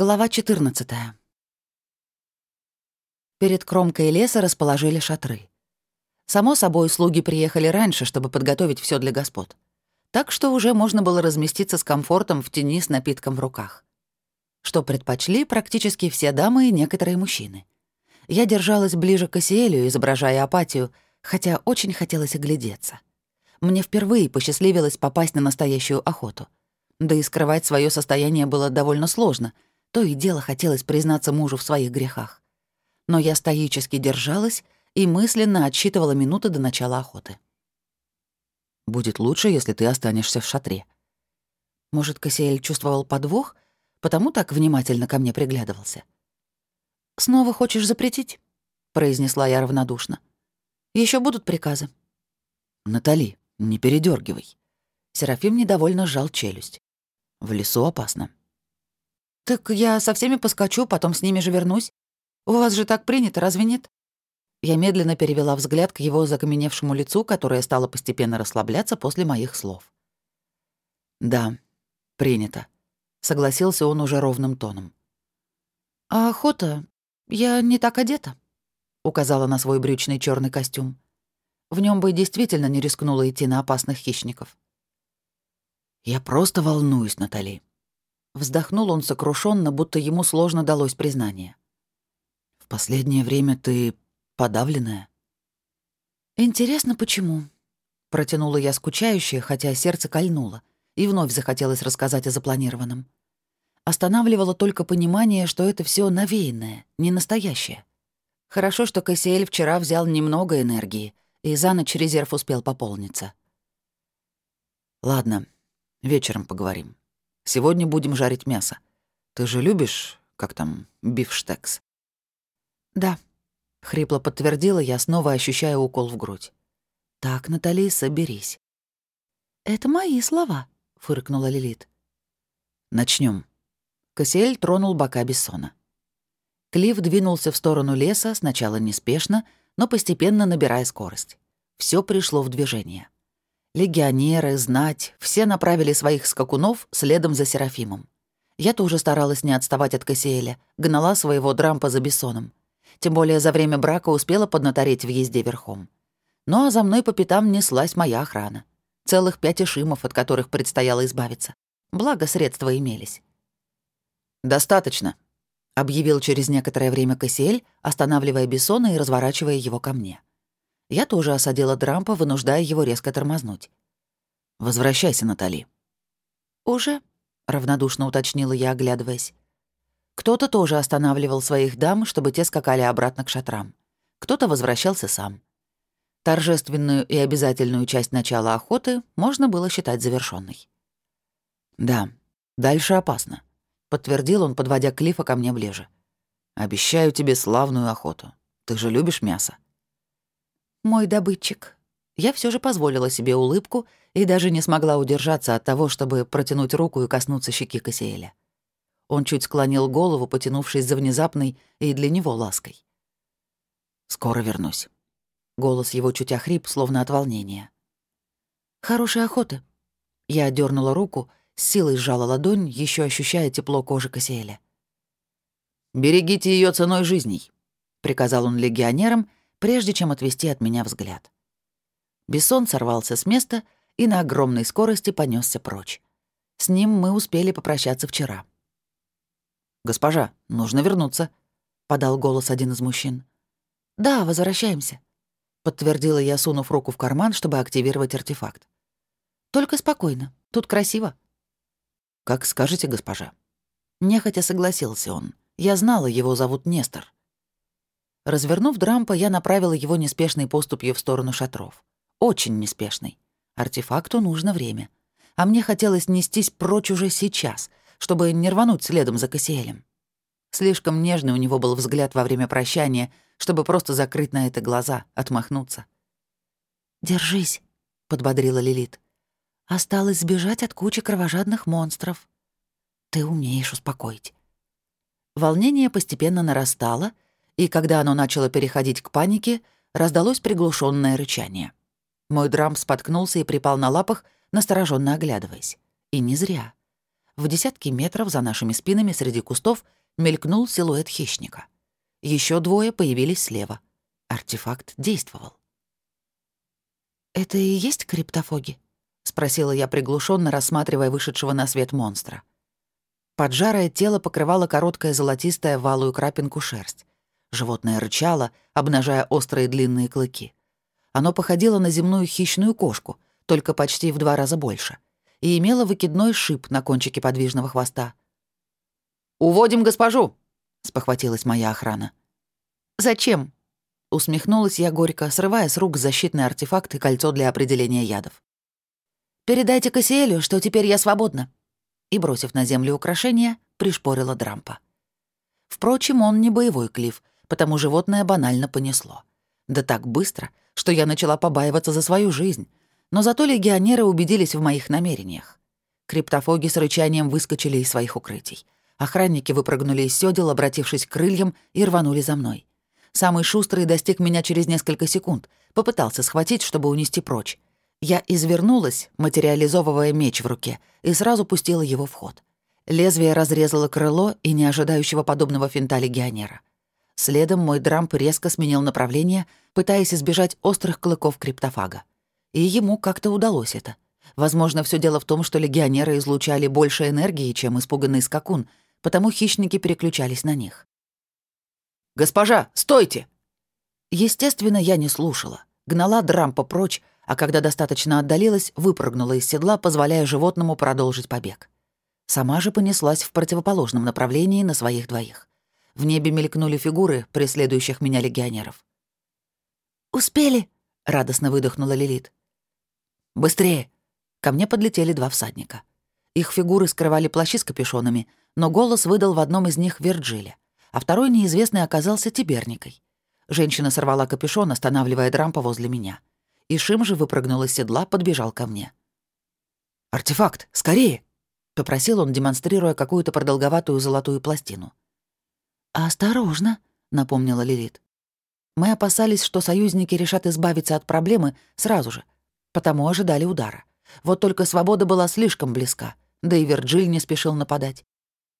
Глава 14. Перед кромкой леса расположили шатры. Само собой, слуги приехали раньше, чтобы подготовить все для господ. Так что уже можно было разместиться с комфортом в тени с напитком в руках. Что предпочли практически все дамы и некоторые мужчины. Я держалась ближе к Осиэлю, изображая апатию, хотя очень хотелось оглядеться. Мне впервые посчастливилось попасть на настоящую охоту. Да и скрывать свое состояние было довольно сложно — то и дело хотелось признаться мужу в своих грехах. Но я стоически держалась и мысленно отсчитывала минуты до начала охоты. «Будет лучше, если ты останешься в шатре». Может, Кассиэль чувствовал подвох, потому так внимательно ко мне приглядывался. «Снова хочешь запретить?» — произнесла я равнодушно. Еще будут приказы?» «Натали, не передергивай. Серафим недовольно сжал челюсть. «В лесу опасно. «Так я со всеми поскочу, потом с ними же вернусь. У вас же так принято, разве нет?» Я медленно перевела взгляд к его закаменевшему лицу, которое стало постепенно расслабляться после моих слов. «Да, принято», — согласился он уже ровным тоном. «А охота? Я не так одета», — указала на свой брючный черный костюм. В нем бы действительно не рискнула идти на опасных хищников. «Я просто волнуюсь, Натали», Вздохнул он сокрушенно, будто ему сложно далось признание. «В последнее время ты подавленная». «Интересно, почему?» Протянула я скучающая, хотя сердце кольнуло, и вновь захотелось рассказать о запланированном. Останавливало только понимание, что это все навеянное, не настоящее. Хорошо, что Кассиэль вчера взял немного энергии, и за ночь резерв успел пополниться. «Ладно, вечером поговорим. Сегодня будем жарить мясо. Ты же любишь, как там, бифштекс?» «Да», — хрипло подтвердила я, снова ощущая укол в грудь. «Так, Натали, соберись». «Это мои слова», — фыркнула Лилит. Начнем. Кассиэль тронул бока Бессона. Клифф двинулся в сторону леса, сначала неспешно, но постепенно набирая скорость. Все пришло в движение. Легионеры, знать, все направили своих скакунов следом за Серафимом. Я тоже старалась не отставать от Кассиэля, гнала своего дрампа за Бессоном. Тем более за время брака успела поднатореть в езде верхом. Ну а за мной по пятам неслась моя охрана. Целых пять ишимов, от которых предстояло избавиться. Благо, средства имелись. «Достаточно», — объявил через некоторое время Кассиэль, останавливая Бессона и разворачивая его ко мне. Я тоже осадила Дрампа, вынуждая его резко тормознуть. «Возвращайся, Натали». «Уже?» — равнодушно уточнила я, оглядываясь. Кто-то тоже останавливал своих дам, чтобы те скакали обратно к шатрам. Кто-то возвращался сам. Торжественную и обязательную часть начала охоты можно было считать завершенной. «Да, дальше опасно», — подтвердил он, подводя Клифа ко мне ближе. «Обещаю тебе славную охоту. Ты же любишь мясо?» Мой добытчик. Я все же позволила себе улыбку и даже не смогла удержаться от того, чтобы протянуть руку и коснуться щеки Кассиэля. Он чуть склонил голову, потянувшись за внезапной и для него лаской. «Скоро вернусь». Голос его чуть охрип, словно от волнения. «Хорошей охоты». Я дернула руку, с силой сжала ладонь, еще ощущая тепло кожи Кассиэля. «Берегите ее ценой жизней», — приказал он легионерам, прежде чем отвести от меня взгляд. Бессон сорвался с места и на огромной скорости понесся прочь. С ним мы успели попрощаться вчера. «Госпожа, нужно вернуться», — подал голос один из мужчин. «Да, возвращаемся», — подтвердила я, сунув руку в карман, чтобы активировать артефакт. «Только спокойно. Тут красиво». «Как скажете, госпожа». Нехотя согласился он. Я знала, его зовут Нестор. Развернув Дрампа, я направила его неспешной поступью в сторону шатров. Очень неспешной. Артефакту нужно время. А мне хотелось нестись прочь уже сейчас, чтобы не рвануть следом за Кассиэлем. Слишком нежный у него был взгляд во время прощания, чтобы просто закрыть на это глаза, отмахнуться. «Держись», — подбодрила Лилит. «Осталось сбежать от кучи кровожадных монстров. Ты умеешь успокоить». Волнение постепенно нарастало — и когда оно начало переходить к панике, раздалось приглушенное рычание. Мой драм споткнулся и припал на лапах, настороженно оглядываясь. И не зря. В десятки метров за нашими спинами среди кустов мелькнул силуэт хищника. Еще двое появились слева. Артефакт действовал. «Это и есть криптофоги?» — спросила я приглушенно, рассматривая вышедшего на свет монстра. Поджарое тело покрывало короткая золотистая валую крапинку шерсть. Животное рычало, обнажая острые длинные клыки. Оно походило на земную хищную кошку, только почти в два раза больше, и имело выкидной шип на кончике подвижного хвоста. «Уводим госпожу!» — спохватилась моя охрана. «Зачем?» — усмехнулась я горько, срывая с рук защитный артефакт и кольцо для определения ядов. «Передайте Кассиэлю, что теперь я свободна», и, бросив на землю украшения, пришпорила Дрампа. Впрочем, он не боевой клифф, потому животное банально понесло. Да так быстро, что я начала побаиваться за свою жизнь. Но зато легионеры убедились в моих намерениях. Криптофоги с рычанием выскочили из своих укрытий. Охранники выпрыгнули из сёдел, обратившись к крыльям, и рванули за мной. Самый шустрый достиг меня через несколько секунд, попытался схватить, чтобы унести прочь. Я извернулась, материализовывая меч в руке, и сразу пустила его в ход. Лезвие разрезало крыло и не ожидающего подобного финта легионера. Следом мой драмп резко сменил направление, пытаясь избежать острых клыков криптофага. И ему как-то удалось это. Возможно, все дело в том, что легионеры излучали больше энергии, чем испуганный скакун, потому хищники переключались на них. «Госпожа, стойте!» Естественно, я не слушала. Гнала дрампа прочь, а когда достаточно отдалилась, выпрыгнула из седла, позволяя животному продолжить побег. Сама же понеслась в противоположном направлении на своих двоих. В небе мелькнули фигуры преследующих меня легионеров. «Успели!» — радостно выдохнула Лилит. «Быстрее!» Ко мне подлетели два всадника. Их фигуры скрывали плащи с капюшонами, но голос выдал в одном из них Вирджиля, а второй неизвестный оказался Тиберникой. Женщина сорвала капюшон, останавливая Дрампа возле меня — и Шим же выпрыгнул из седла, подбежал ко мне. «Артефакт, скорее!» — попросил он, демонстрируя какую-то продолговатую золотую пластину. «Осторожно», — напомнила Лилит. Мы опасались, что союзники решат избавиться от проблемы сразу же, потому ожидали удара. Вот только свобода была слишком близка, да и Вирджиль не спешил нападать.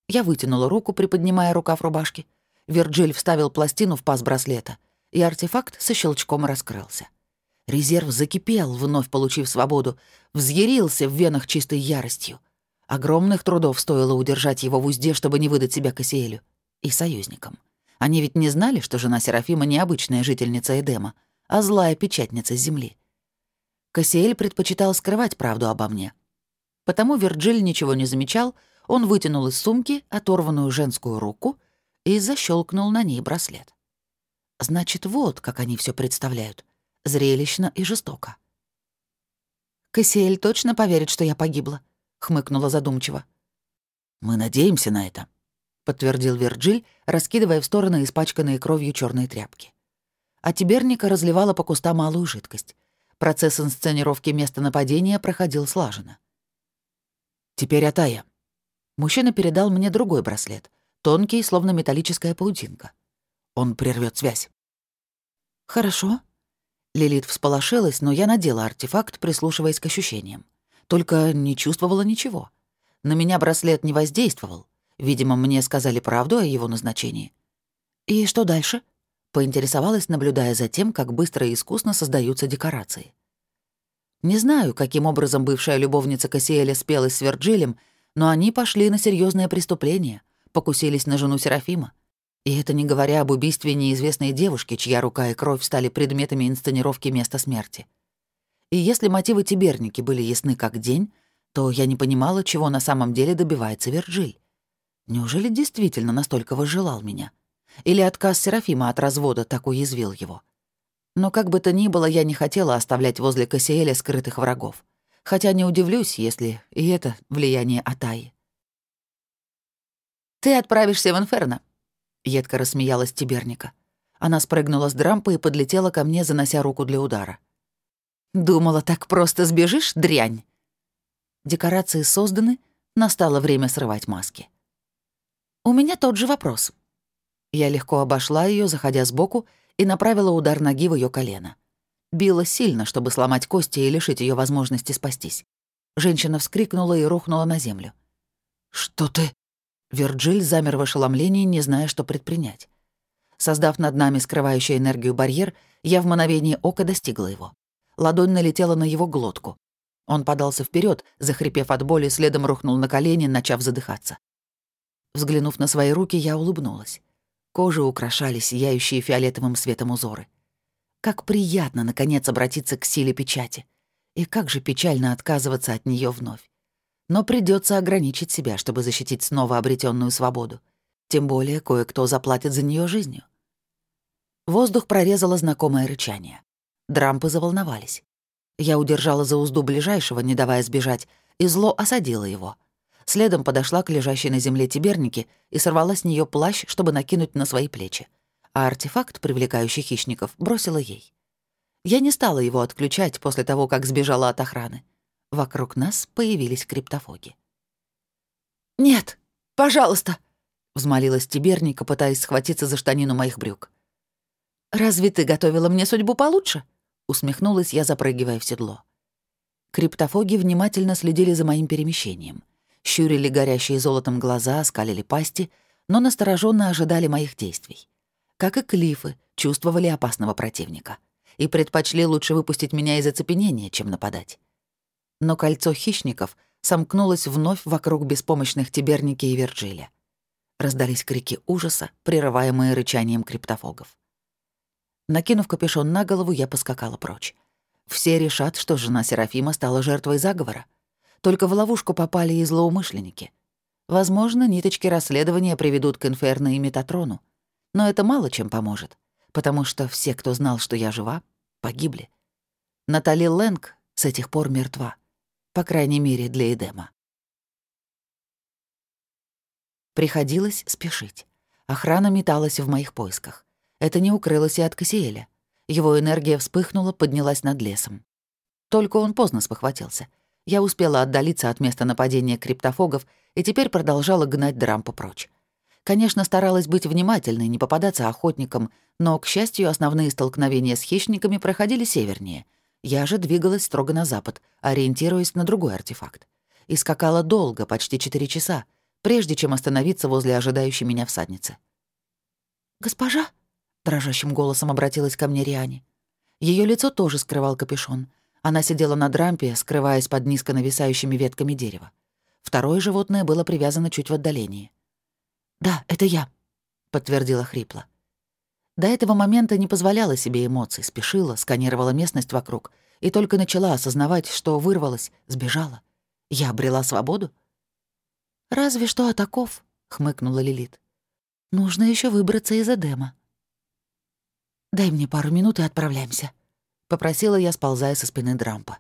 Я вытянула руку, приподнимая рукав рубашки. Вирджиль вставил пластину в паз браслета, и артефакт со щелчком раскрылся. Резерв закипел, вновь получив свободу, взъярился в венах чистой яростью. Огромных трудов стоило удержать его в узде, чтобы не выдать себя Кассиэлю. И союзникам. Они ведь не знали, что жена Серафима не обычная жительница Эдема, а злая печатница земли. Кассиэль предпочитал скрывать правду обо мне. Потому Вирджиль ничего не замечал, он вытянул из сумки оторванную женскую руку и защелкнул на ней браслет. Значит, вот как они все представляют зрелищно и жестоко. «Кассиэль точно поверит, что я погибла?» — хмыкнула задумчиво. «Мы надеемся на это», — подтвердил Вирджиль, раскидывая в стороны испачканные кровью черные тряпки. А Тиберника разливала по кустам малую жидкость. Процесс инсценировки места нападения проходил слаженно. «Теперь Атая». Мужчина передал мне другой браслет, тонкий, словно металлическая паутинка. Он прервет связь. «Хорошо», Лилит всполошилась, но я надела артефакт, прислушиваясь к ощущениям. Только не чувствовала ничего. На меня браслет не воздействовал. Видимо, мне сказали правду о его назначении. «И что дальше?» — поинтересовалась, наблюдая за тем, как быстро и искусно создаются декорации. Не знаю, каким образом бывшая любовница Кассиэля спелась с Вирджилем, но они пошли на серьезное преступление, покусились на жену Серафима. И это не говоря об убийстве неизвестной девушки, чья рука и кровь стали предметами инсценировки места смерти. И если мотивы Тиберники были ясны как день, то я не понимала, чего на самом деле добивается Вирджиль. Неужели действительно настолько возжелал меня? Или отказ Серафима от развода так уязвил его? Но как бы то ни было, я не хотела оставлять возле Кассиэля скрытых врагов. Хотя не удивлюсь, если и это влияние Атаи. «Ты отправишься в Инферно», Едко рассмеялась Тиберника. Она спрыгнула с дрампа и подлетела ко мне, занося руку для удара. «Думала, так просто сбежишь, дрянь?» Декорации созданы, настало время срывать маски. «У меня тот же вопрос». Я легко обошла ее, заходя сбоку, и направила удар ноги в ее колено. Била сильно, чтобы сломать кости и лишить ее возможности спастись. Женщина вскрикнула и рухнула на землю. «Что ты?» Вирджиль замер в ошеломлении, не зная, что предпринять. Создав над нами скрывающий энергию барьер, я в мгновение ока достигла его. Ладонь налетела на его глотку. Он подался вперед, захрипев от боли, следом рухнул на колени, начав задыхаться. Взглянув на свои руки, я улыбнулась. Кожу украшали сияющие фиолетовым светом узоры. Как приятно, наконец, обратиться к силе печати. И как же печально отказываться от нее вновь. Но придется ограничить себя, чтобы защитить снова обретенную свободу. Тем более кое-кто заплатит за нее жизнью. Воздух прорезало знакомое рычание. Дрампы заволновались. Я удержала за узду ближайшего, не давая сбежать, и зло осадило его. Следом подошла к лежащей на земле тибернике и сорвала с нее плащ, чтобы накинуть на свои плечи. А артефакт, привлекающий хищников, бросила ей. Я не стала его отключать после того, как сбежала от охраны. Вокруг нас появились криптофоги. «Нет, пожалуйста!» — взмолилась Тиберника, пытаясь схватиться за штанину моих брюк. «Разве ты готовила мне судьбу получше?» — усмехнулась я, запрыгивая в седло. Криптофоги внимательно следили за моим перемещением. Щурили горящие золотом глаза, скалили пасти, но настороженно ожидали моих действий. Как и клифы, чувствовали опасного противника. И предпочли лучше выпустить меня из оцепенения, чем нападать. Но кольцо хищников сомкнулось вновь вокруг беспомощных Тиберники и Вирджиля. Раздались крики ужаса, прерываемые рычанием криптофогов. Накинув капюшон на голову, я поскакала прочь. Все решат, что жена Серафима стала жертвой заговора. Только в ловушку попали и злоумышленники. Возможно, ниточки расследования приведут к Инферно и Метатрону. Но это мало чем поможет, потому что все, кто знал, что я жива, погибли. Натали Лэнг с этих пор мертва. По крайней мере, для Эдема. Приходилось спешить. Охрана металась в моих поисках. Это не укрылось и от Кассиэля. Его энергия вспыхнула, поднялась над лесом. Только он поздно спохватился. Я успела отдалиться от места нападения криптофогов и теперь продолжала гнать Дрампа прочь. Конечно, старалась быть внимательной, не попадаться охотникам, но, к счастью, основные столкновения с хищниками проходили севернее. Я же двигалась строго на запад, ориентируясь на другой артефакт. И скакала долго, почти четыре часа, прежде чем остановиться возле ожидающей меня всадницы. «Госпожа?» дрожащим голосом обратилась ко мне Риане. Ее лицо тоже скрывал капюшон. Она сидела на дрампе, скрываясь под низко нависающими ветками дерева. Второе животное было привязано чуть в отдалении. «Да, это я», — подтвердила хрипло. До этого момента не позволяла себе эмоций, спешила, сканировала местность вокруг и только начала осознавать, что вырвалась, сбежала. Я обрела свободу? «Разве что от оков», — хмыкнула Лилит. «Нужно еще выбраться из Эдема». «Дай мне пару минут и отправляемся», — попросила я, сползая со спины Дрампа.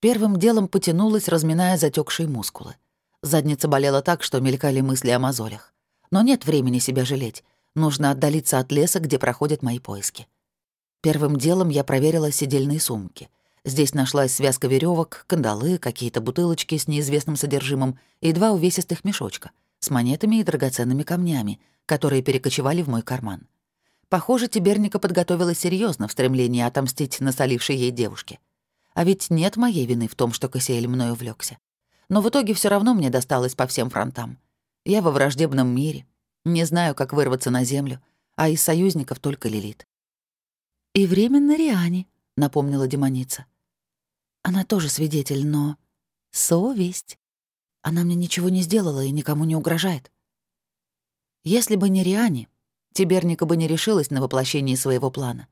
Первым делом потянулась, разминая затекшие мускулы. Задница болела так, что мелькали мысли о мозолях. Но нет времени себя жалеть. Нужно отдалиться от леса, где проходят мои поиски. Первым делом я проверила сидельные сумки. Здесь нашлась связка веревок, кандалы, какие-то бутылочки с неизвестным содержимым и два увесистых мешочка с монетами и драгоценными камнями, которые перекочевали в мой карман. Похоже, Тиберника подготовила серьезно в стремлении отомстить насолившей ей девушке. А ведь нет моей вины в том, что Кассиэль мною увлекся. Но в итоге все равно мне досталось по всем фронтам. Я во враждебном мире, не знаю, как вырваться на землю, а из союзников только Лилит. «И временно Риане», — напомнила демоница. «Она тоже свидетель, но... совесть. Она мне ничего не сделала и никому не угрожает». Если бы не Риане, Тиберника бы не решилась на воплощение своего плана.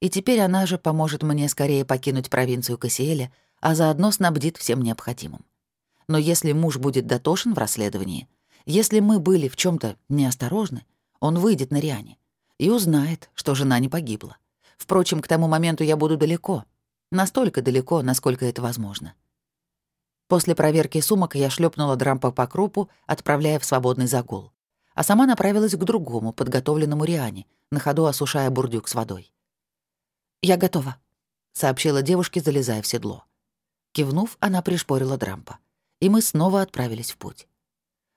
И теперь она же поможет мне скорее покинуть провинцию Кассиэля, а заодно снабдит всем необходимым. Но если муж будет дотошен в расследовании, если мы были в чем то неосторожны, он выйдет на Риане и узнает, что жена не погибла. Впрочем, к тому моменту я буду далеко. Настолько далеко, насколько это возможно. После проверки сумок я шлепнула Дрампа по крупу, отправляя в свободный загул а сама направилась к другому, подготовленному Риане, на ходу осушая бурдюк с водой. «Я готова», — сообщила девушке, залезая в седло. Кивнув, она пришпорила Дрампа, и мы снова отправились в путь.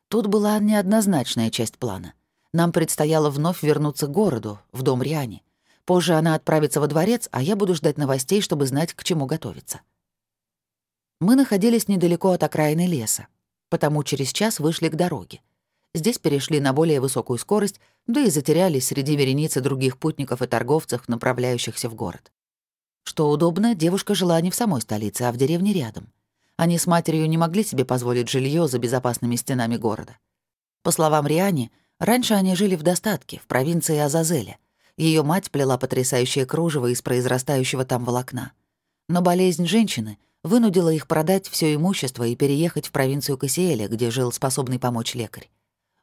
Тут была неоднозначная часть плана. Нам предстояло вновь вернуться к городу, в дом Риане. Позже она отправится во дворец, а я буду ждать новостей, чтобы знать, к чему готовиться. Мы находились недалеко от окраины леса. Потому через час вышли к дороге. Здесь перешли на более высокую скорость, да и затерялись среди вереницы других путников и торговцев, направляющихся в город. Что удобно, девушка жила не в самой столице, а в деревне рядом. Они с матерью не могли себе позволить жилье за безопасными стенами города. По словам Риани, раньше они жили в достатке, в провинции Азазеля. Ее мать плела потрясающее кружево из произрастающего там волокна. Но болезнь женщины вынудила их продать все имущество и переехать в провинцию Кассиэля, где жил способный помочь лекарь.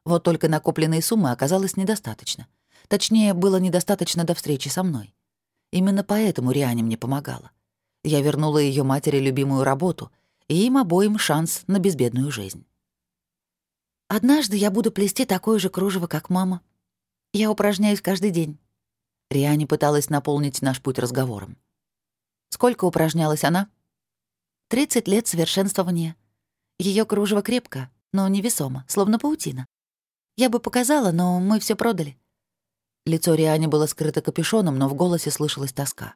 Вот только накопленной суммы оказалось недостаточно. Точнее, было недостаточно до встречи со мной. Именно поэтому Риане мне помогала. Я вернула ее матери любимую работу — и им обоим шанс на безбедную жизнь. «Однажды я буду плести такое же кружево, как мама. Я упражняюсь каждый день». Риане пыталась наполнить наш путь разговором. «Сколько упражнялась она?» «Тридцать лет совершенствования. Ее кружево крепко, но невесомо, словно паутина. Я бы показала, но мы все продали». Лицо Риане было скрыто капюшоном, но в голосе слышалась тоска.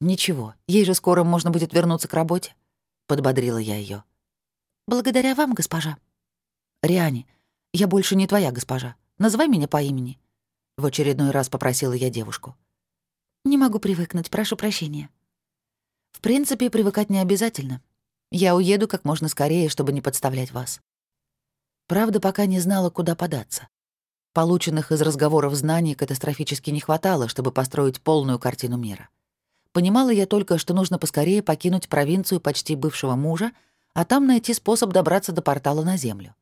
«Ничего, ей же скоро можно будет вернуться к работе подбодрила я ее. «Благодаря вам, госпожа». «Риане, я больше не твоя госпожа. Называй меня по имени». В очередной раз попросила я девушку. «Не могу привыкнуть, прошу прощения». «В принципе, привыкать не обязательно. Я уеду как можно скорее, чтобы не подставлять вас». Правда, пока не знала, куда податься. Полученных из разговоров знаний катастрофически не хватало, чтобы построить полную картину мира. Понимала я только, что нужно поскорее покинуть провинцию почти бывшего мужа, а там найти способ добраться до портала на Землю.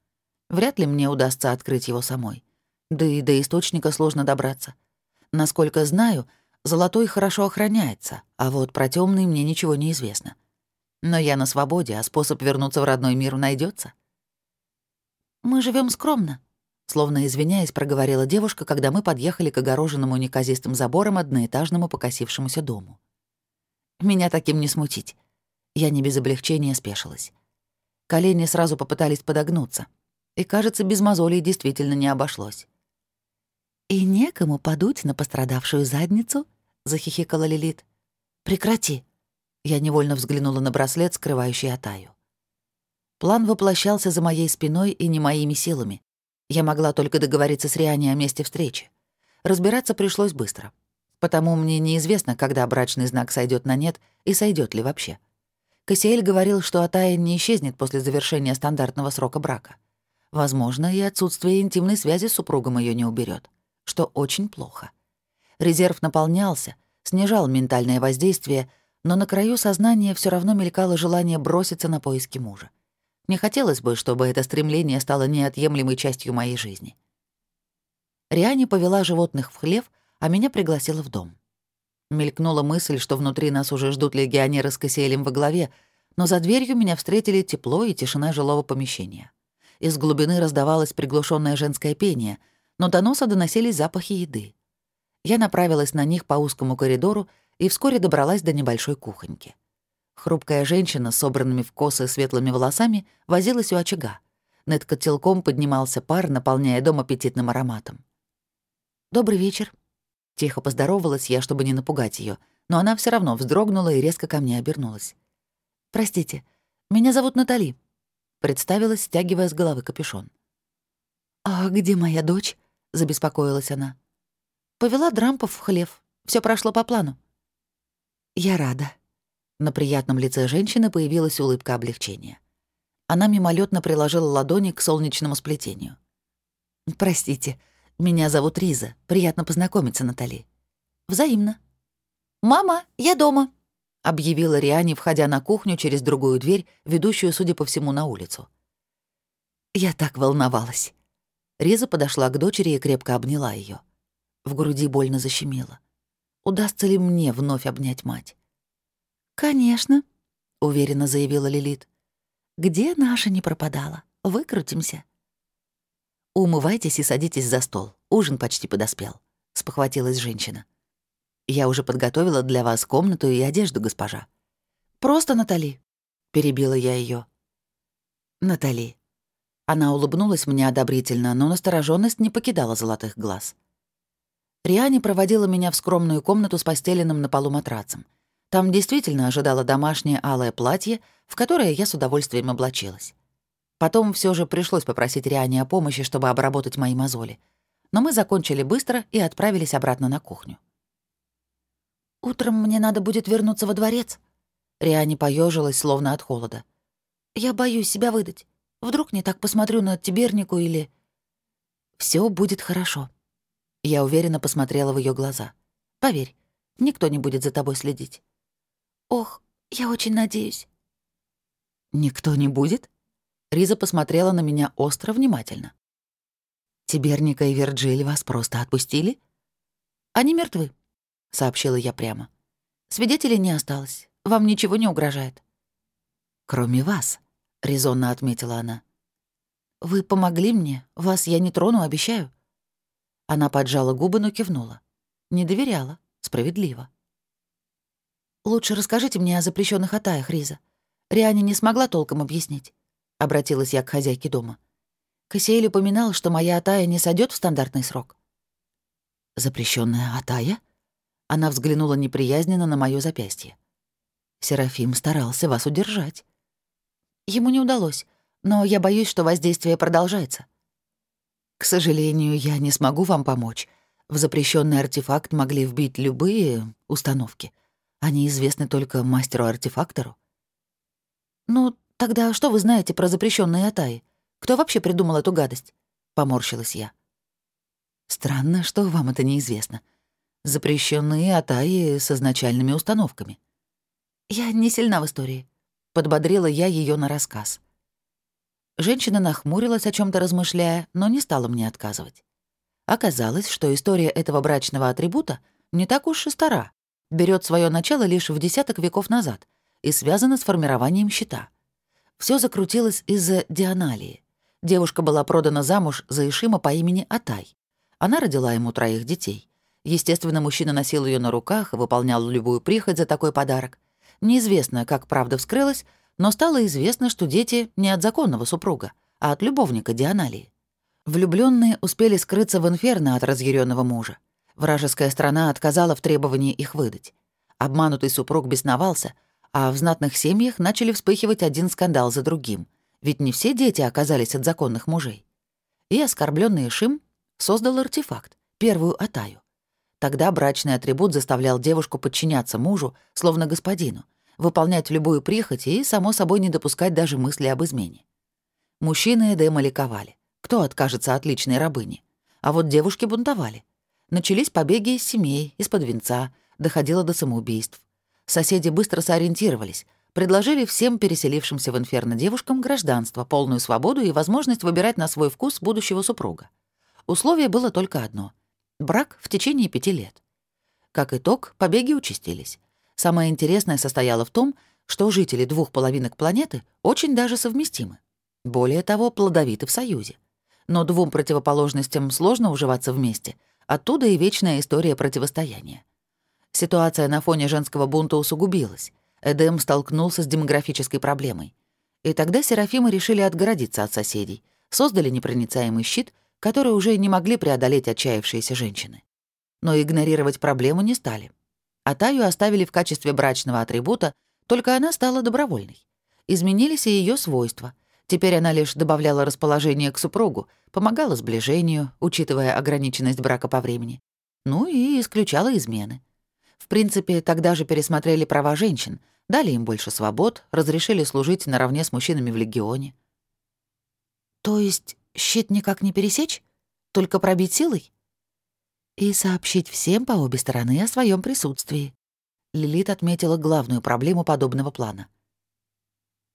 Вряд ли мне удастся открыть его самой. Да и до источника сложно добраться. Насколько знаю, Золотой хорошо охраняется, а вот про темный мне ничего не известно. Но я на свободе, а способ вернуться в родной мир найдется. «Мы живем скромно», — словно извиняясь, проговорила девушка, когда мы подъехали к огороженному неказистым забором одноэтажному покосившемуся дому. Меня таким не смутить. Я не без облегчения спешилась. Колени сразу попытались подогнуться. И, кажется, без мозолей действительно не обошлось. «И некому подуть на пострадавшую задницу?» — захихикала Лилит. «Прекрати!» Я невольно взглянула на браслет, скрывающий Атаю. План воплощался за моей спиной и не моими силами. Я могла только договориться с Риани о месте встречи. Разбираться пришлось быстро потому мне неизвестно, когда брачный знак сойдет на нет и сойдет ли вообще. Кассиэль говорил, что Атая не исчезнет после завершения стандартного срока брака. Возможно, и отсутствие интимной связи с супругом ее не уберет, что очень плохо. Резерв наполнялся, снижал ментальное воздействие, но на краю сознания все равно мелькало желание броситься на поиски мужа. Не хотелось бы, чтобы это стремление стало неотъемлемой частью моей жизни. Риане повела животных в хлев, а меня пригласила в дом. Мелькнула мысль, что внутри нас уже ждут легионеры с Кассиэлем во главе, но за дверью меня встретили тепло и тишина жилого помещения. Из глубины раздавалось приглушенное женское пение, но до носа доносились запахи еды. Я направилась на них по узкому коридору и вскоре добралась до небольшой кухоньки. Хрупкая женщина с собранными в косы светлыми волосами возилась у очага. Над котелком поднимался пар, наполняя дом аппетитным ароматом. «Добрый вечер», Тихо поздоровалась я, чтобы не напугать ее, но она все равно вздрогнула и резко ко мне обернулась. «Простите, меня зовут Натали», — представилась, стягивая с головы капюшон. «А где моя дочь?» — забеспокоилась она. «Повела Дрампов в хлев. Все прошло по плану». «Я рада». На приятном лице женщины появилась улыбка облегчения. Она мимолетно приложила ладони к солнечному сплетению. «Простите, меня зовут Риза. Приятно познакомиться, Натали». «Взаимно». «Мама, я дома», — объявила Риане, входя на кухню через другую дверь, ведущую, судя по всему, на улицу. Я так волновалась. Риза подошла к дочери и крепко обняла ее. В груди больно защемило. Удастся ли мне вновь обнять мать? «Конечно», — уверенно заявила Лилит. «Где наша не пропадала? Выкрутимся». «Умывайтесь и садитесь за стол. Ужин почти подоспел», — спохватилась женщина. «Я уже подготовила для вас комнату и одежду, госпожа». «Просто Натали», — перебила я ее. «Натали». Она улыбнулась мне одобрительно, но настороженность не покидала золотых глаз. Риане проводила меня в скромную комнату с постеленным на полу матрацем. Там действительно ожидало домашнее алое платье, в которое я с удовольствием облачилась. Потом все же пришлось попросить Риане о помощи, чтобы обработать мои мозоли. Но мы закончили быстро и отправились обратно на кухню. «Утром мне надо будет вернуться во дворец». Риане поежилась, словно от холода. «Я боюсь себя выдать. Вдруг не так посмотрю на Тибернику или...» Все будет хорошо». Я уверенно посмотрела в ее глаза. «Поверь, никто не будет за тобой следить». «Ох, я очень надеюсь». «Никто не будет?» Риза посмотрела на меня остро, внимательно. «Тиберника и Вирджиль вас просто отпустили?» «Они мертвы», — сообщила я прямо. «Свидетелей не осталось. Вам ничего не угрожает». «Кроме вас», — резонно отметила она. «Вы помогли мне. Вас я не трону, обещаю». Она поджала губы, но кивнула. Не доверяла. Справедливо. «Лучше расскажите мне о запрещенных атаях, Риза. Риане не смогла толком объяснить обратилась я к хозяйке дома. Кассиэль упоминал, что моя атая не сойдет в стандартный срок. Запрещенная атая? Она взглянула неприязненно на моё запястье. Серафим старался вас удержать. Ему не удалось, но я боюсь, что воздействие продолжается. К сожалению, я не смогу вам помочь. В запрещенный артефакт могли вбить любые установки. Они известны только мастеру-артефактору. Ну, «Тогда что вы знаете про запрещенные атаи? Кто вообще придумал эту гадость?» — поморщилась я. «Странно, что вам это неизвестно. Запрещенные атаи с изначальными установками». «Я не сильна в истории», — подбодрила я ее на рассказ. Женщина нахмурилась, о чем то размышляя, но не стала мне отказывать. Оказалось, что история этого брачного атрибута не так уж и стара, берет свое начало лишь в десяток веков назад и связана с формированием щита — все закрутилось из-за Дианалии. Девушка была продана замуж за Ишима по имени Атай. Она родила ему троих детей. Естественно, мужчина носил ее на руках и выполнял любую прихоть за такой подарок. Неизвестно, как правда вскрылась, но стало известно, что дети не от законного супруга, а от любовника Дианалии. Влюбленные успели скрыться в инферно от разъяренного мужа. Вражеская страна отказала в требовании их выдать. Обманутый супруг бесновался — а в знатных семьях начали вспыхивать один скандал за другим, ведь не все дети оказались от законных мужей. И оскорбленный Шим создал артефакт, первую Атаю. Тогда брачный атрибут заставлял девушку подчиняться мужу, словно господину, выполнять любую прихоть и, само собой, не допускать даже мысли об измене. Мужчины Эдема ликовали. Кто откажется от личной рабыни? А вот девушки бунтовали. Начались побеги из семей, из-под венца, доходило до самоубийств. Соседи быстро сориентировались, предложили всем переселившимся в инферно девушкам гражданство, полную свободу и возможность выбирать на свой вкус будущего супруга. Условие было только одно — брак в течение пяти лет. Как итог, побеги участились. Самое интересное состояло в том, что жители двух половинок планеты очень даже совместимы. Более того, плодовиты в союзе. Но двум противоположностям сложно уживаться вместе. Оттуда и вечная история противостояния. Ситуация на фоне женского бунта усугубилась. Эдем столкнулся с демографической проблемой. И тогда Серафимы решили отгородиться от соседей, создали непроницаемый щит, который уже не могли преодолеть отчаявшиеся женщины. Но игнорировать проблему не стали. А Таю оставили в качестве брачного атрибута, только она стала добровольной. Изменились и ее свойства. Теперь она лишь добавляла расположение к супругу, помогала сближению, учитывая ограниченность брака по времени. Ну и исключала измены. В принципе, тогда же пересмотрели права женщин, дали им больше свобод, разрешили служить наравне с мужчинами в легионе. То есть щит никак не пересечь? Только пробить силой? И сообщить всем по обе стороны о своем присутствии. Лилит отметила главную проблему подобного плана.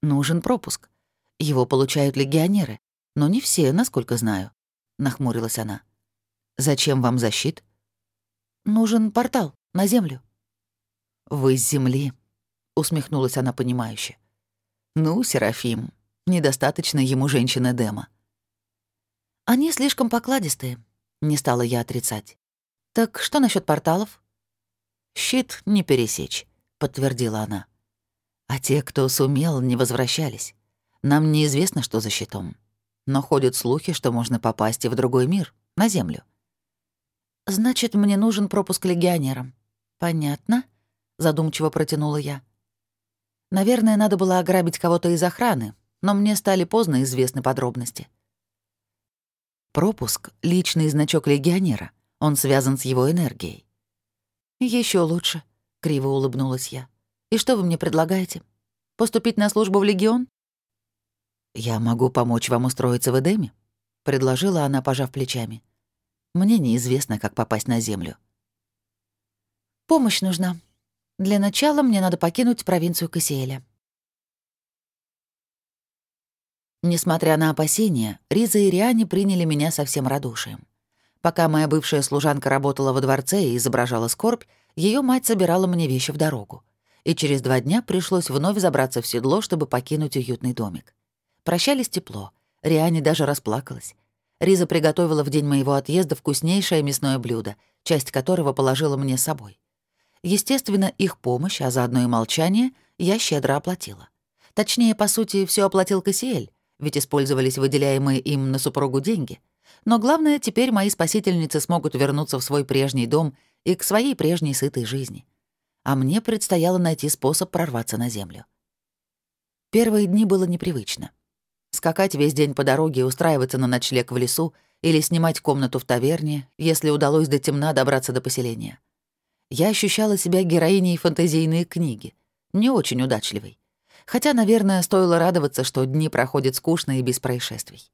Нужен пропуск. Его получают легионеры, но не все, насколько знаю, нахмурилась она. Зачем вам защит? Нужен портал на землю. «Вы с земли», — усмехнулась она понимающе. «Ну, Серафим, недостаточно ему женщины Дема». «Они слишком покладистые», — не стала я отрицать. «Так что насчет порталов?» «Щит не пересечь», — подтвердила она. «А те, кто сумел, не возвращались. Нам неизвестно, что за щитом. Но ходят слухи, что можно попасть и в другой мир, на Землю». «Значит, мне нужен пропуск легионерам», «Понятно», — задумчиво протянула я. «Наверное, надо было ограбить кого-то из охраны, но мне стали поздно известны подробности. Пропуск — личный значок легионера. Он связан с его энергией. Еще лучше», — криво улыбнулась я. «И что вы мне предлагаете? Поступить на службу в легион?» «Я могу помочь вам устроиться в Эдеме», — предложила она, пожав плечами. «Мне неизвестно, как попасть на Землю». «Помощь нужна. Для начала мне надо покинуть провинцию Кассиэля». Несмотря на опасения, Риза и Риане приняли меня со всем радушием. Пока моя бывшая служанка работала во дворце и изображала скорбь, ее мать собирала мне вещи в дорогу. И через два дня пришлось вновь забраться в седло, чтобы покинуть уютный домик. Прощались тепло. Риане даже расплакалась. Риза приготовила в день моего отъезда вкуснейшее мясное блюдо, часть которого положила мне с собой. Естественно, их помощь, а заодно и молчание, я щедро оплатила. Точнее, по сути, все оплатил Кассиэль, ведь использовались выделяемые им на супругу деньги. Но главное, теперь мои спасительницы смогут вернуться в свой прежний дом и к своей прежней сытой жизни. А мне предстояло найти способ прорваться на землю. Первые дни было непривычно. Скакать весь день по дороге устраиваться на ночлег в лесу или снимать комнату в таверне, если удалось до темна добраться до поселения. Я ощущала себя героиней фантазийной книги, не очень удачливой. Хотя, наверное, стоило радоваться, что дни проходят скучно и без происшествий.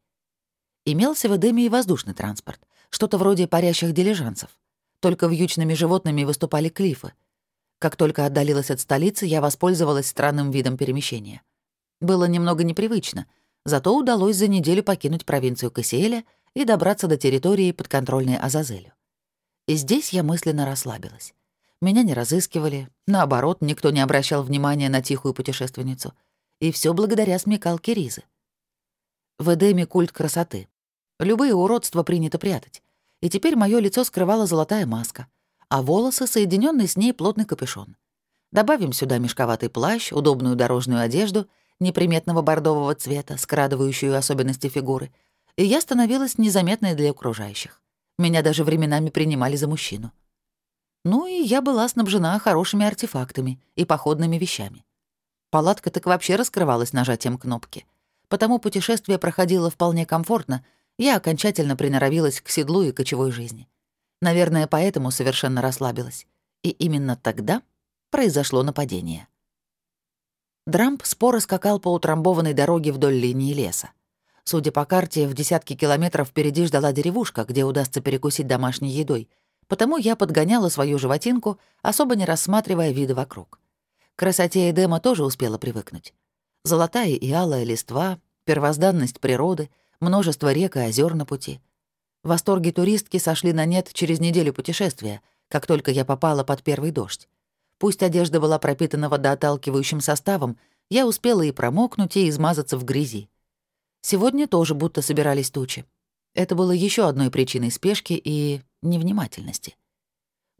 Имелся в Эдеме и воздушный транспорт, что-то вроде парящих дилижансов. Только вьючными животными выступали клифы. Как только отдалилась от столицы, я воспользовалась странным видом перемещения. Было немного непривычно, зато удалось за неделю покинуть провинцию Кассиэля и добраться до территории, подконтрольной Азазелю. И здесь я мысленно расслабилась. Меня не разыскивали, наоборот, никто не обращал внимания на тихую путешественницу. И все благодаря смекалке Ризы. В Эдеме культ красоты. Любые уродства принято прятать. И теперь мое лицо скрывала золотая маска, а волосы — соединенный с ней плотный капюшон. Добавим сюда мешковатый плащ, удобную дорожную одежду, неприметного бордового цвета, скрадывающую особенности фигуры, и я становилась незаметной для окружающих. Меня даже временами принимали за мужчину. Ну и я была снабжена хорошими артефактами и походными вещами. Палатка так вообще раскрывалась нажатием кнопки. Потому путешествие проходило вполне комфортно, я окончательно приноровилась к седлу и кочевой жизни. Наверное, поэтому совершенно расслабилась. И именно тогда произошло нападение. Драмп споро скакал по утрамбованной дороге вдоль линии леса. Судя по карте, в десятки километров впереди ждала деревушка, где удастся перекусить домашней едой — потому я подгоняла свою животинку, особо не рассматривая виды вокруг. К красоте Эдема тоже успела привыкнуть. Золотая и алая листва, первозданность природы, множество рек и озер на пути. Восторги туристки сошли на нет через неделю путешествия, как только я попала под первый дождь. Пусть одежда была пропитана водоотталкивающим составом, я успела и промокнуть, и измазаться в грязи. Сегодня тоже будто собирались тучи. Это было еще одной причиной спешки и невнимательности.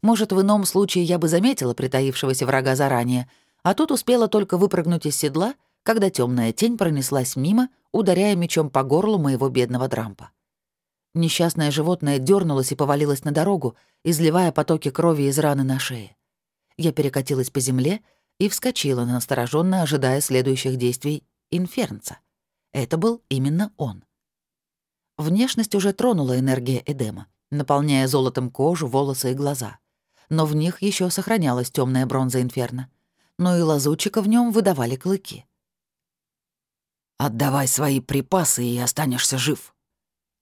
Может, в ином случае я бы заметила притаившегося врага заранее, а тут успела только выпрыгнуть из седла, когда темная тень пронеслась мимо, ударяя мечом по горлу моего бедного дрампа. Несчастное животное дернулось и повалилось на дорогу, изливая потоки крови из раны на шее. Я перекатилась по земле и вскочила, настороженно ожидая следующих действий инфернца. Это был именно он. Внешность уже тронула энергия Эдема наполняя золотом кожу, волосы и глаза. Но в них еще сохранялась темная бронза инферно. Но и лазутчика в нем выдавали клыки. «Отдавай свои припасы, и останешься жив».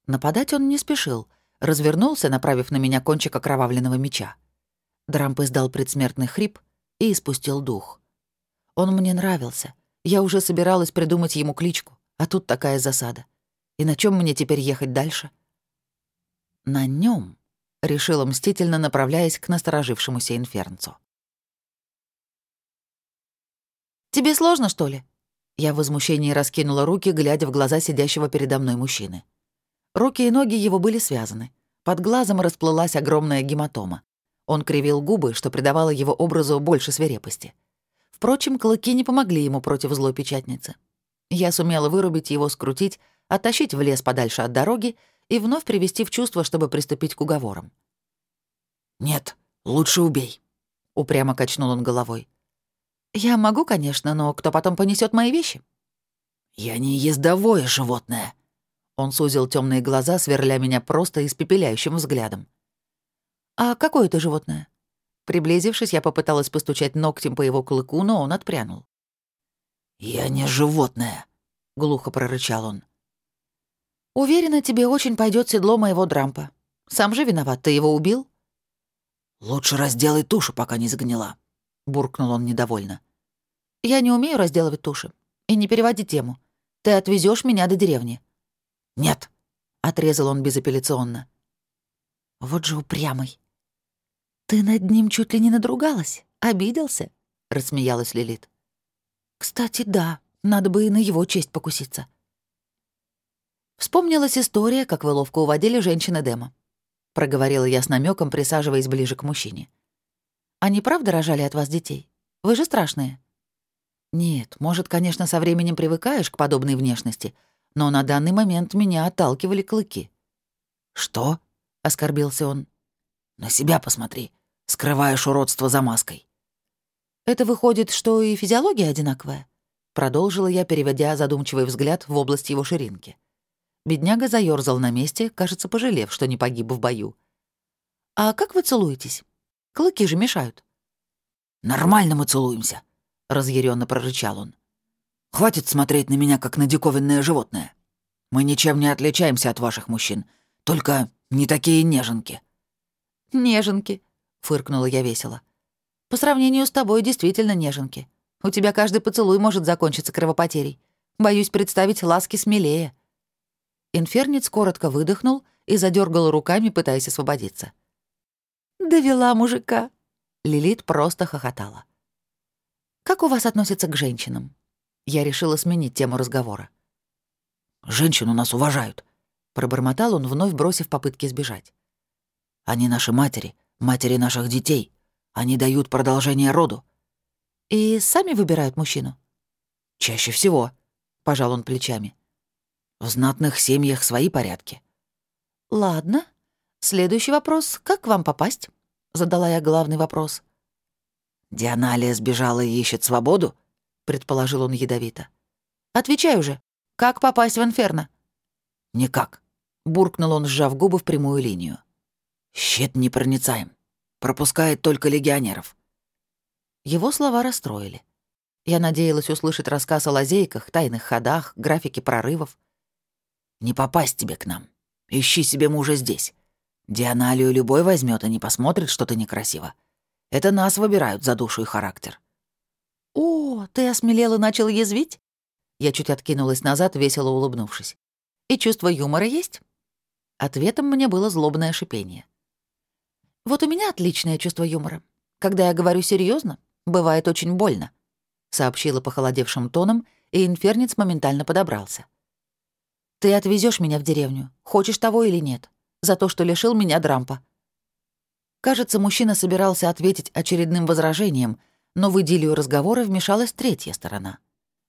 Нападать он не спешил, развернулся, направив на меня кончик окровавленного меча. Драмп издал предсмертный хрип и испустил дух. Он мне нравился. Я уже собиралась придумать ему кличку, а тут такая засада. И на чем мне теперь ехать дальше?» на нем, решила мстительно, направляясь к насторожившемуся инфернцу. «Тебе сложно, что ли?» Я в возмущении раскинула руки, глядя в глаза сидящего передо мной мужчины. Руки и ноги его были связаны. Под глазом расплылась огромная гематома. Он кривил губы, что придавало его образу больше свирепости. Впрочем, клыки не помогли ему против злой печатницы. Я сумела вырубить его, скрутить, оттащить в лес подальше от дороги и вновь привести в чувство, чтобы приступить к уговорам. «Нет, лучше убей», — упрямо качнул он головой. «Я могу, конечно, но кто потом понесет мои вещи?» «Я не ездовое животное!» Он сузил темные глаза, сверля меня просто испепеляющим взглядом. «А какое это животное?» Приблизившись, я попыталась постучать ногтем по его клыку, но он отпрянул. «Я не животное», — глухо прорычал он. «Уверена, тебе очень пойдет седло моего дрампа. Сам же виноват, ты его убил?» «Лучше разделай тушу, пока не сгнила», — буркнул он недовольно. «Я не умею разделывать туши. И не переводи тему. Ты отвезешь меня до деревни». «Нет», — отрезал он безапелляционно. «Вот же упрямый». «Ты над ним чуть ли не надругалась? Обиделся?» — рассмеялась Лилит. «Кстати, да, надо бы и на его честь покуситься». Вспомнилась история, как вы ловко уводили женщины Дема. — проговорила я с намеком, присаживаясь ближе к мужчине. «Они правда рожали от вас детей? Вы же страшные». «Нет, может, конечно, со временем привыкаешь к подобной внешности, но на данный момент меня отталкивали клыки». «Что?» — оскорбился он. «На себя посмотри. Скрываешь уродство за маской». «Это выходит, что и физиология одинаковая?» — продолжила я, переводя задумчивый взгляд в область его ширинки. Бедняга заёрзал на месте, кажется, пожалев, что не погиб в бою. «А как вы целуетесь? Клыки же мешают». «Нормально мы целуемся», — разъяренно прорычал он. «Хватит смотреть на меня, как на диковинное животное. Мы ничем не отличаемся от ваших мужчин, только не такие неженки». «Неженки», — фыркнула я весело. «По сравнению с тобой действительно неженки. У тебя каждый поцелуй может закончиться кровопотерей. Боюсь представить ласки смелее». Инферниц коротко выдохнул и задергал руками, пытаясь освободиться. «Довела мужика!» Лилит просто хохотала. «Как у вас относятся к женщинам?» Я решила сменить тему разговора. «Женщин у нас уважают», — пробормотал он, вновь бросив попытки сбежать. «Они наши матери, матери наших детей. Они дают продолжение роду». «И сами выбирают мужчину?» «Чаще всего», — пожал он плечами. В знатных семьях свои порядки. Ладно. Следующий вопрос. Как к вам попасть? Задала я главный вопрос. Дианалия сбежала и ищет свободу? Предположил он ядовито. Отвечай уже. Как попасть в Инферно? Никак. Буркнул он, сжав губы в прямую линию. Щит непроницаем. Пропускает только легионеров. Его слова расстроили. Я надеялась услышать рассказ о лазейках, тайных ходах, графике прорывов. Не попасть тебе к нам. Ищи себе мужа здесь. Дианалию любой возьмет и не посмотрит, что ты некрасиво. Это нас выбирают за душу и характер». «О, ты осмелел и начал язвить?» Я чуть откинулась назад, весело улыбнувшись. «И чувство юмора есть?» Ответом мне было злобное шипение. «Вот у меня отличное чувство юмора. Когда я говорю серьезно, бывает очень больно», — сообщила похолодевшим тоном, и инферниц моментально подобрался. Ты отвезешь меня в деревню, хочешь того или нет, за то, что лишил меня Дрампа». Кажется, мужчина собирался ответить очередным возражением, но в идиллию разговора вмешалась третья сторона.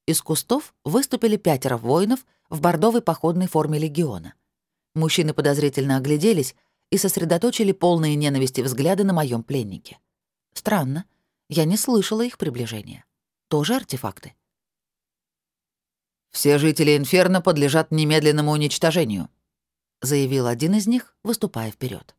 Из кустов выступили пятеро воинов в бордовой походной форме легиона. Мужчины подозрительно огляделись и сосредоточили полные ненависти взгляды на моем пленнике. Странно, я не слышала их приближения. Тоже артефакты. «Все жители Инферно подлежат немедленному уничтожению», — заявил один из них, выступая вперед.